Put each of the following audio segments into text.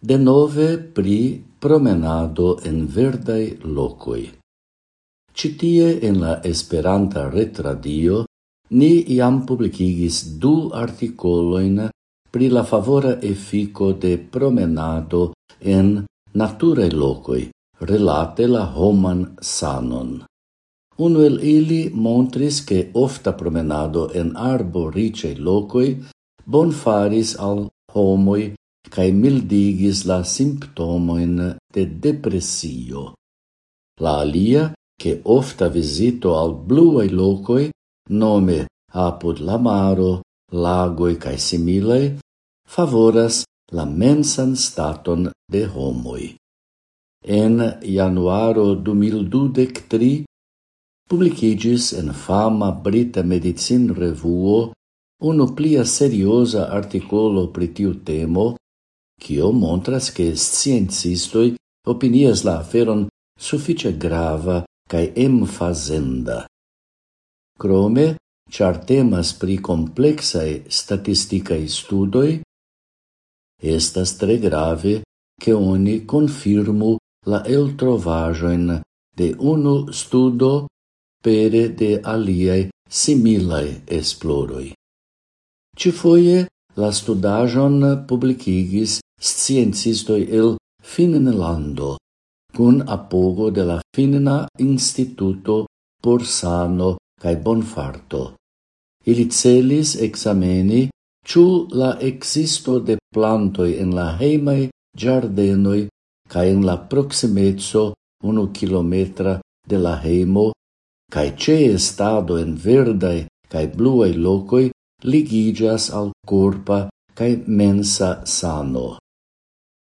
denove pri promenado en verdai locoi. Citie en la Esperanta retradio ni iam publikigis du articoloin pri la favora efiko de promenado en naturae locoi, relate la homan sanon. Uno el ili montris che ofta promenado en arbo ricei locoi bonfaris al homoi cae mildigis la simptomoin de depressio. La alia, che ofta visito al bluei locoi, nome apud la maro, lagoi cae similei, favoras la mensan staton de homoi. En januaro 2023 publicigis en fama brita medicin revuo unu plia seriosa articolo pri tiu temo Cio montras che sciencistoi opinias la aferon suffice grava cae emfazenda. Crome, char temas pri complexae statisticae studoi, estas tre grave che oni confirmu la eltrovajoin de unu studo pere de aliae similae esploroi. Cifoie la studajon publicigis sciencistoi el Finnlando cun apogo de la Finna Instituto por Sano cae Bonfarto. Ili celis exameni ciu la existo de plantoi en la hejmaj giardenoi cae en la proximezzo unu kilometra de la heimo cae ce estado en verdaj cae bluaj locoi ligiĝas al corpa cae mensa sano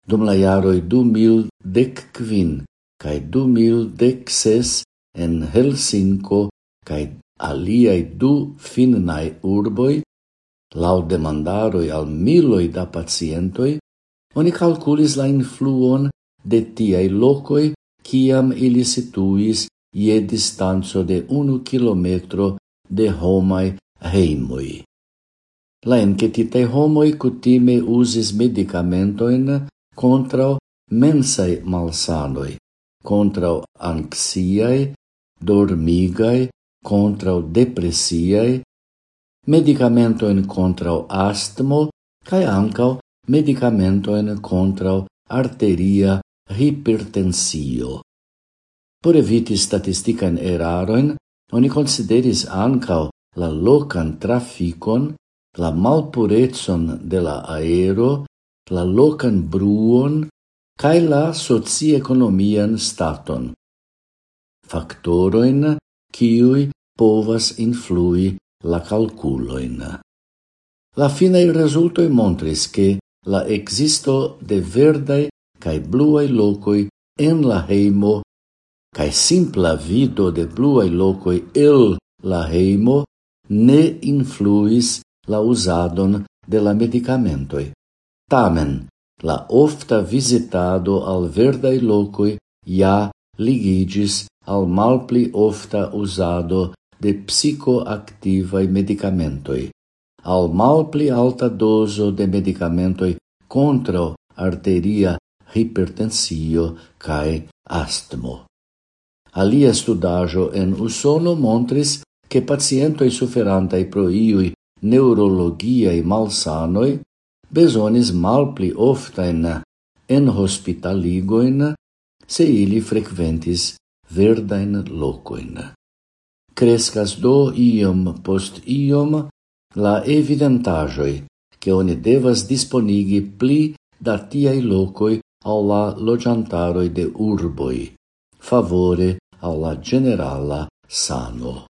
dum la jaroj 2015 kaj 2016 en Helsinko cae aliai du finnaj urboi, lau demandaroi al miloi da pacientoi, oni calculis la influon de tiai locoi ciam ili situis ie distanzo de unu kilometro de homai heimoi. La enketitaj homoi kutime usis medicamentoin contra mensai malsanoi, contra anxiae, dormigai, contra medicamento medicamentoin contra astmo, cae ancao medicamentoin contra arteria hipertensio. Por eviti statistican eraroin, oni consideris ancao la locan traficon, la malpurezon de la aero, la locan bruon cae la socieconomian staton. Factoroin ciui povas influi la calculoin. La finei resultoi montris che la existo de verdae cae bluae locoi en la heimo cae simpla vido de bluae locoi el la heimo ne influis la usadon de la medicamentoi. Tamen, la ofta visitado al verdai locoi ja ligigis al malpli ofta usado de psicoactivai medicamentoi. al malpli alta doso de medicamentoi contra arteria hipertensio cae astmo. Alia studajo en Usono montris che pacientoi suferantai pro iui neurologiai malsanoi besonis malpli oftain en hospitaligoin se ili frequentis verdain locoin. Crescas do iom post iom la evidentajoi che oni devas disponigi pli da tiai locoi au la logiantaroi de urboi, favore au la generala sano.